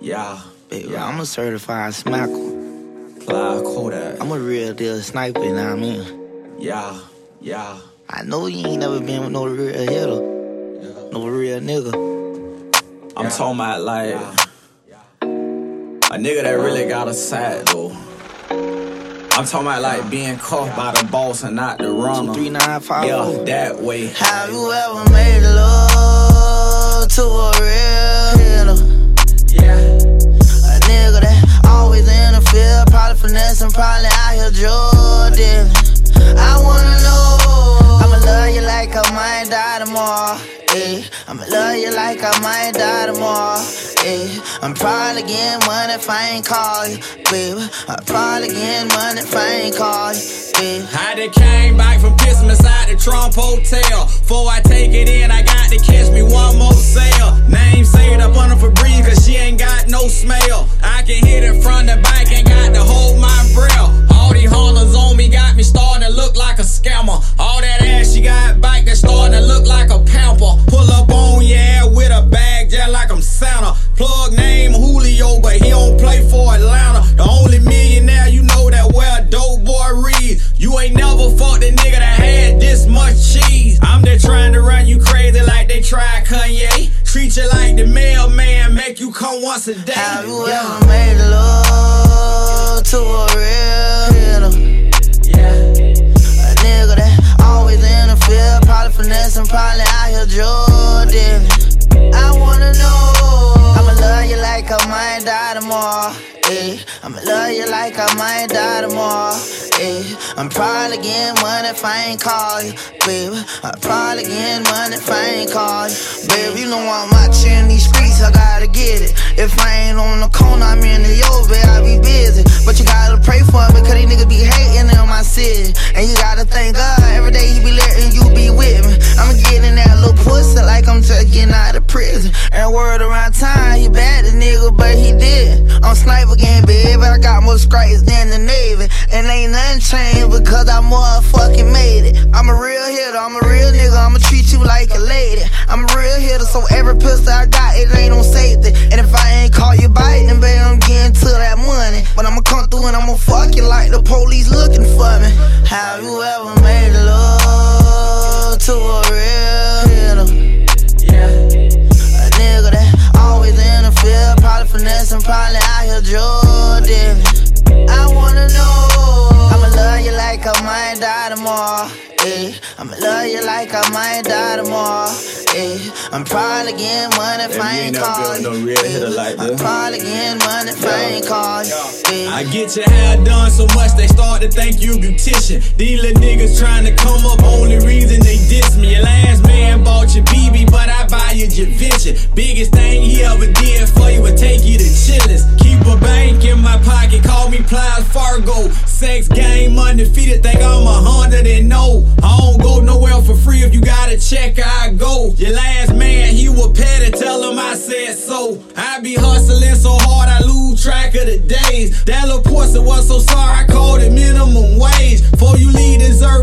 Yeah, Baby, yeah. I'm a certified smacker. Clyde Kodak. I'm a real deal sniper, you know what I mean? Yeah, yeah. I know you ain't never been with no real hitter, yeah. no real nigga. I'm talking about like a nigga that really got a side though. I'm talking about like being caught by the boss and not the Two, runner. three, nine, five, Yeah, that way. Have you ever made love to a real like I might die tomorrow. Eh. I'm probably getting money if I ain't call you, baby. I'm probably getting money if I ain't call you, baby. I done came back from Christmas at the Trump Hotel. Before I take it in, I got to catch me one Treat you like the mailman, make you come once a day. Have you ever made love to a real hitter? Yeah, A nigga that always in the field, probably finessing, probably out here Jordan. I wanna know, I'ma love you like I might die tomorrow. I'ma love you like I might die tomorrow. I'm probably getting money if I ain't call you, baby. I'm probably getting money if I ain't call you, baby. You know I'm out these streets, I gotta get it. If I ain't on the corner, I'm in the baby, I be busy. But you gotta pray for me, cause these niggas be hating in my city. And you gotta thank God, every day he be letting you be with me. I'ma get in that little pussy like I'm just getting out of prison. And word around town, he bad the nigga, but he did. I'm sniper got more stripes than the Navy. And ain't nothing changed because I motherfucking made it. I'm a real hitter, I'm a real nigga, I'ma treat you like a lady. I'm a real hitter, so every pistol I got, it ain't on safety. And if I ain't call you biting, baby, I'm getting probably out here Jordan. I wanna know, I'ma love you like I might die tomorrow. Eh. I'ma love you like I might die tomorrow. Eh. I'm probably getting money if Yeah, I ain't ain't never call been you. with no real hitter like I'm probably getting money if I ain't call you. Eh. I get your hair done so much they start to think you beautician. These little niggas trying to come up, Your last man, he was petty, tell him I said so. I be hustling so hard I lose track of the days. That little porcelain was so sorry, I called it minimum wage. Before you leave better